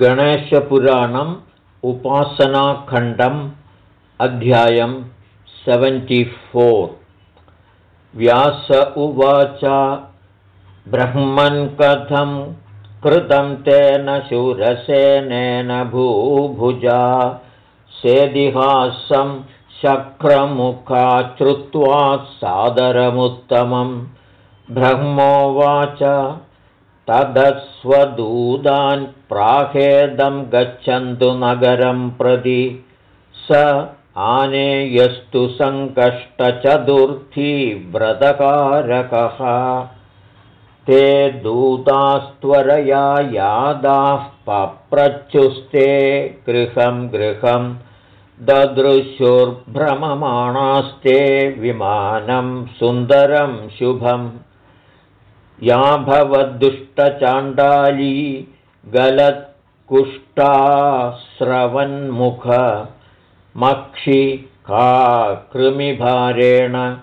गणेशपुराणम् उपासनाखण्डम् अध्यायं सेवेण्टिफोर् व्यास उवाच ब्रह्मन् कथं कृतं तेन शूरसेनेन भूभुजा सेदिहासं शक्रमुखा श्रुत्वा सादरमुत्तमं ब्रह्मोवाच तदस्वदूतान् प्राहेदं गच्छन्तु नगरं प्रति। स आनेयस्तु सङ्कष्टचतुर्थी व्रतकारकः। ते दूतास्त्वरया यादाः पप्रच्युस्ते गृहं गृहं ददृशुर्भ्रममाणास्ते विमानं सुन्दरं शुभम् या भवद्दुष्टचाण्डाली गलत्कुष्टास्रवन्मुख मक्षि का कृमिभारेण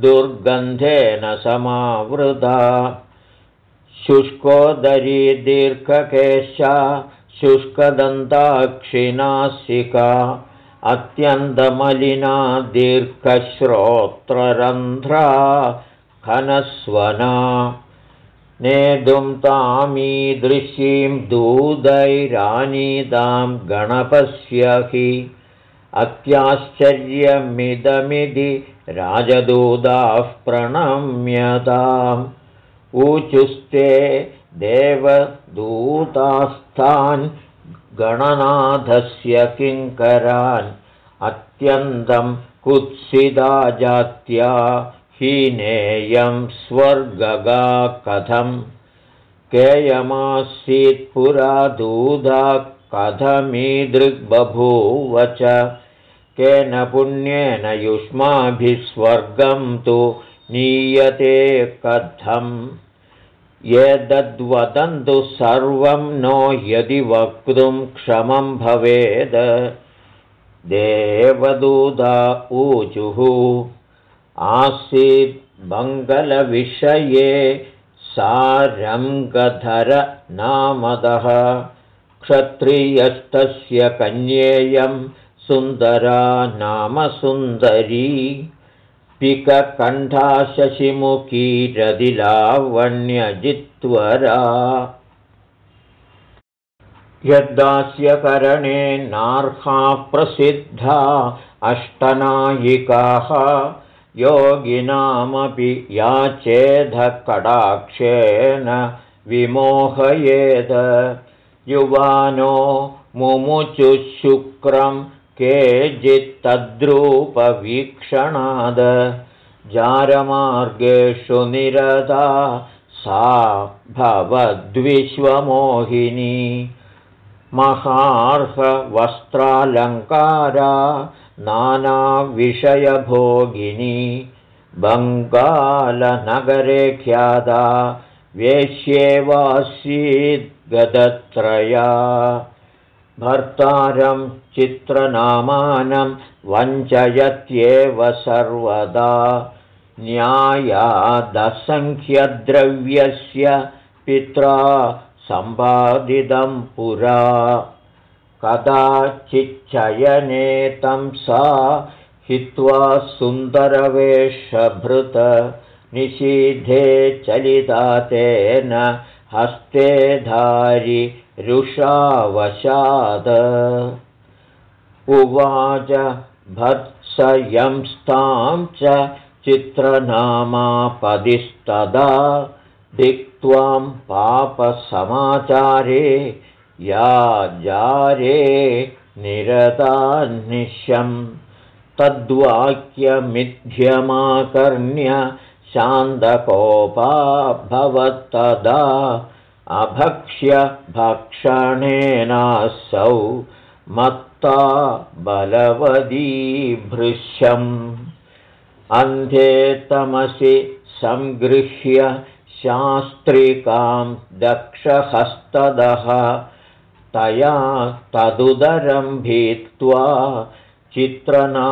दुर्गन्धेन समावृता। शुष्कोदरी दीर्घकेशा शुष्कदन्ताक्षिनासिका अत्यन्तमलिना दीर्घश्रोत्ररन्ध्रा खनस्वना नेदुं तामीदृशीं दूदैरानीदां गणपस्य हि। अत्याश्चर्यमिदमिति राजदूताः प्रणम्यताम्। ऊचुस्ते देवदूतास्थान् गणनाथस्य किङ्करान्। अत्यन्तं कुत्सिदा जात्या हीनेयं स्वर्गगा कथं केयमासीत्पुरा दूधा कथमीदृग्बभूव च केन पुण्येन युष्माभिः स्वर्गं तु नीयते कथम्। एतद्वदन्तु सर्वं नो यदि वक्तुं क्षमं भवेद्। देवदूता ऊचुः आसीत् मङ्गलविषये सारङ्गधरनामदः क्षत्रियस्तस्य कन्येयं सुन्दरा नाम सुन्दरी। पिककण्ठा शशिमुखी रदिलावण्यजित्वरा यद्दास्यकरणे नार्हा प्रसिद्धा अष्टनायिकाः योगिनामपि याचेधकडाक्षेन विमोहयेद। युवानो मुमुचुशुक्रं केचित्तद्रूपवीक्षणाद। जारमार्गेषु निरदा सा भवद्विश्वमोहिनी। महार्हवस्त्रालङ्कारा नानाविषयभोगिनी बङ्गालनगरे ख्यादा वेश्येवासीद्गदत्रया भर्तारं चित्रनामानं वञ्चयत्येव सर्वदा। न्यायादसङ्ख्यद्रव्यस्य पित्रा सम्पादितं पुरा कदाचिच्चयने तं सा हित्वा सुन्दरवेषभृत निषीधे चलिता तेन हस्ते धारि रुषावशाद उवाच भत्सयंस्तां च चित्रनामापदिस्तदा दिक्त्वां पापसमाचारे या जारे निरतान्निशं तद्वाक्यमिथ्यमाकर्ण्य शान्तकोपा भवत्तदा अभक्ष्य भक्षणेनासौ मत्ता बलवदी भृश्यम् अन्धे तमसि सङ्गृह्य शास्त्रिकां दक्षहस्तदः तया तदुदरं भीत्वा चित्रनामपदेस्तदा।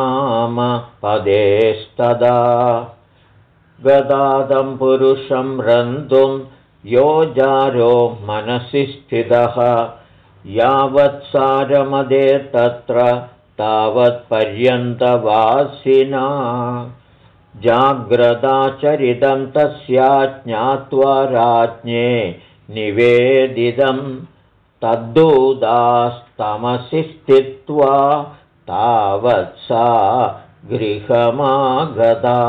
गदादं पुरुषं रन्तुं यो जारो मनसि स्थितः। यावत्सारमदे तत्र तावत्पर्यन्तवासिना। जाग्रदाचरितं तस्या ज्ञात्वा राज्ञे निवेदितं तद्दूदास्तमसि स्थित्वा तावत् सा गृहमागता।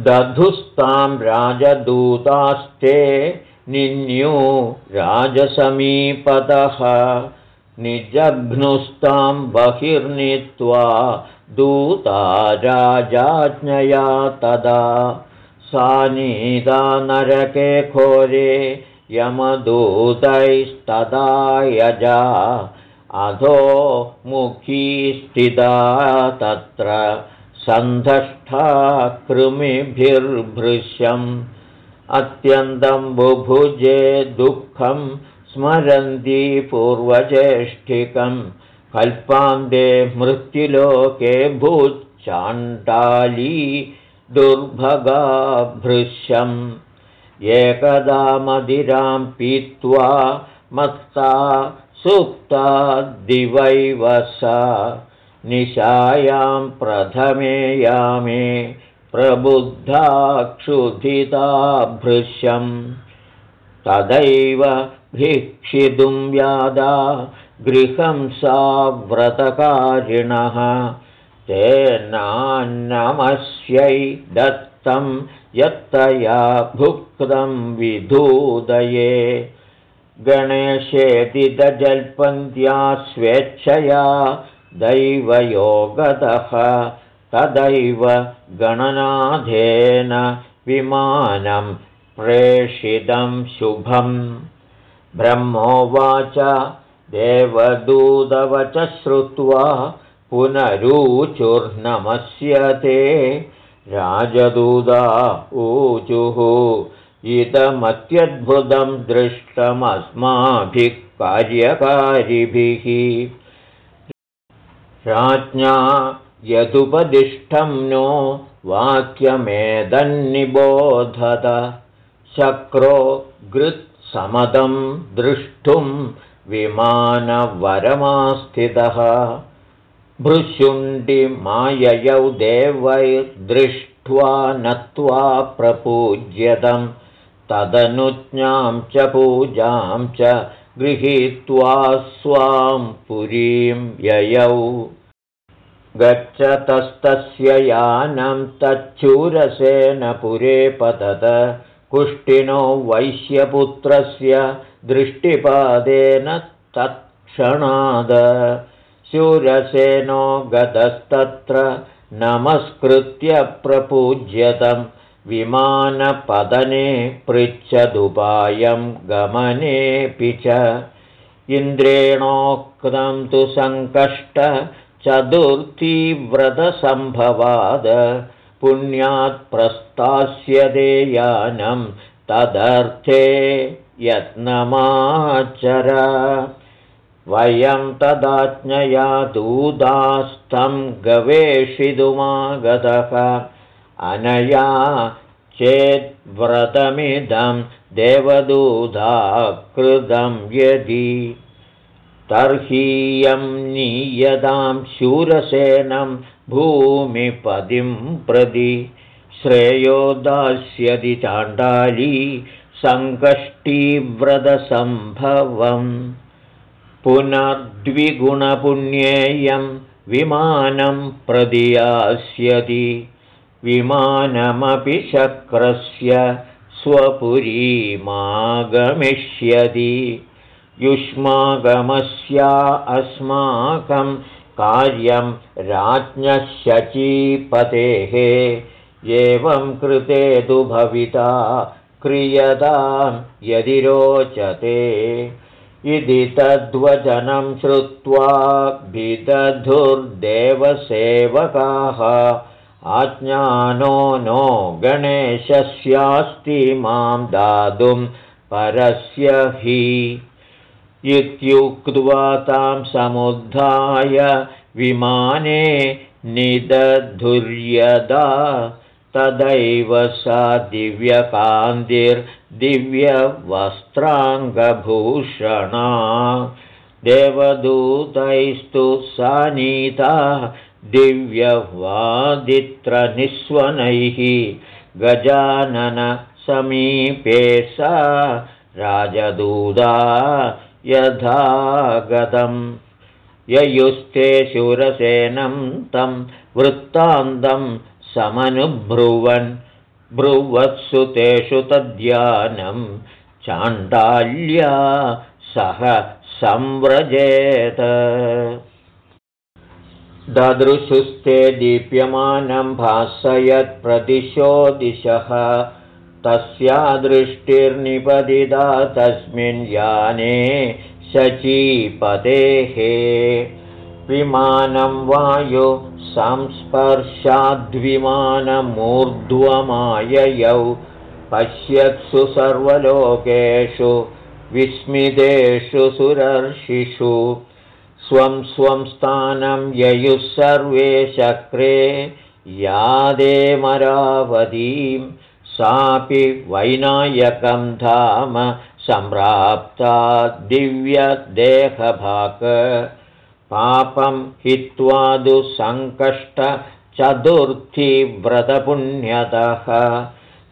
दधुस्तां राजदूतास्ते निन्यू राजसमीपतः निजघ्नुस्तां बहिर्नीत्वा दूता राजाज्ञया तदा। सा नीता नरके घोरे यमदूतैस्तदा यजा अधो मुखी स्थिता तत्र सन्धष्ठा कृमिभिर्भृश्यम्। अत्यन्तं बुभुजे दुःखं स्मरन्ती पूर्वज्येष्ठिकं कल्पान्ते मृत्युलोके भूच्चाण्डाली दुर्भगाभृश्यम् एकदा मदिरां पीत्वा मत्ता सुप्ता दिवैव सा। निशायां प्रथमे यामे प्रबुद्धा क्षुधिता भृश्यम् तदैव भिक्षितुं व्यादा गृहं सा व्रतकारिणः। तेनान्नमस्यै दत्तं यत्तया भुक्तं विधूदये। गणेशेतिदजल्पन्त्या स्वेच्छया दैवयोगतः तदैव गणनाथेन विमानं प्रेषितं शुभम्। ब्रह्मोवाच देवदूतवच श्रुत्वा पुनरूचुर्नमस्यते राजदूता ऊचुः। इदमत्यद्भुतं दृष्टमस्माभिः कार्यकारिभिः। राज्ञा यदुपदिष्टं नो वाक्यमेदन्निबोधत। शक्रो गृत्समदं द्रष्टुं विमानवरमास्थितः भृशुण्डिमाययौ देवैर्दृष्ट्वा नत्वा प्रपूज्यतं तदनुज्ञां च पूजां च गृहीत्वा स्वां पुरीं ययौ। गच्छतस्तस्य यानं तच्छूरसेन पुरे पतत। कुष्टिनो वैश्यपुत्रस्य दृष्टिपादेन तत्क्षणाद शूरसेनो गतस्तत्र नमस्कृत्य प्रपूज्यतं विमानपतने पृच्छदुपायं गमनेऽपि च। इन्द्रेणोक्तं तु सङ्कष्ट चतुर्थीव्रतसम्भवाद। पुण्यात् प्रस्तास्यते यानं तदर्थे यत्नमाचर वयं तदाज्ञया दूदास्तं गवेषितुमागतः। अनया चेद्व्रतमिदं देवदूधा कृतं यदि। तर्हीयं नीयतां शूरसेनं भूमिपदिं प्रति। श्रेयो दास्यति चाण्डाली सङ्कष्टीव्रतसम्भवम् पुनर्द्विगुणपुण्येयं विमानं प्रदियास्यति। विमानमपि शक्रस्य स्वपुरीमागमिष्यति युष्मागमस्या अस्माकं कार्यं राज्ञशचीपतेः एवं कृते तु भविता क्रियतां यदि रोचते इति तद्वचनं श्रुत्वा विदधुर्देवसेवकाः आज्ञानो नो गणेशस्यास्ति मां दातुं परस्य हि। इत्युक्त्वा तां समुद्धाय विमाने निदधुर्यदा तदैव सा दिव्यकान्तिर्दिव्यवस्त्राङ्गभूषणा। देवदूतैस्तु सा नीता दिव्यवादित्रनिस्वनैः। गजाननसमीपे सा राजदूता यथा गतम् ययुस्ते शूरसेनं तं वृत्तान्तं समनुभ्रुवन् ब्रुवत्सु तेषु तद्यानं चाण्डाल्या सह संव्रजेत। ददृशुस्ते दीप्यमानं भासयत्प्रदिशो दिशः तस्या दृष्टिर्निपदिता तस्मिन् याने शचीपतेः विमानं वायु संस्पर्शाद्विमानमूर्ध्वमाययौ पश्यत्सु सर्वलोकेषु विस्मितेषु सुरर्षिषु स्वं स्वं स्थानं ययुः सर्वे चक्रे यादेमरावतीं सापि वैनायकं धाम सम्प्राप्ता दिव्यदेहभाक पापं हित्वा दुःसङ्कष्टचतुर्थीव्रतपुण्यतः।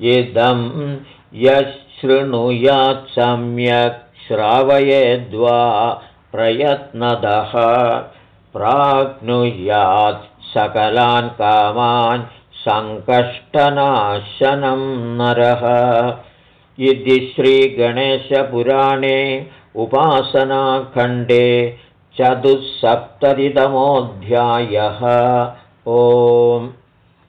इदं यशृणुयात् सम्यक् श्रावयेद्वा प्रयत्नदः। प्राप्नुयात् सकलान् कामान् सङ्कष्टनाशनं नरः। इति श्रीगणेशपुराणे उपासनाखण्डे चतुस्सप्ततितमोऽध्यायः ओम्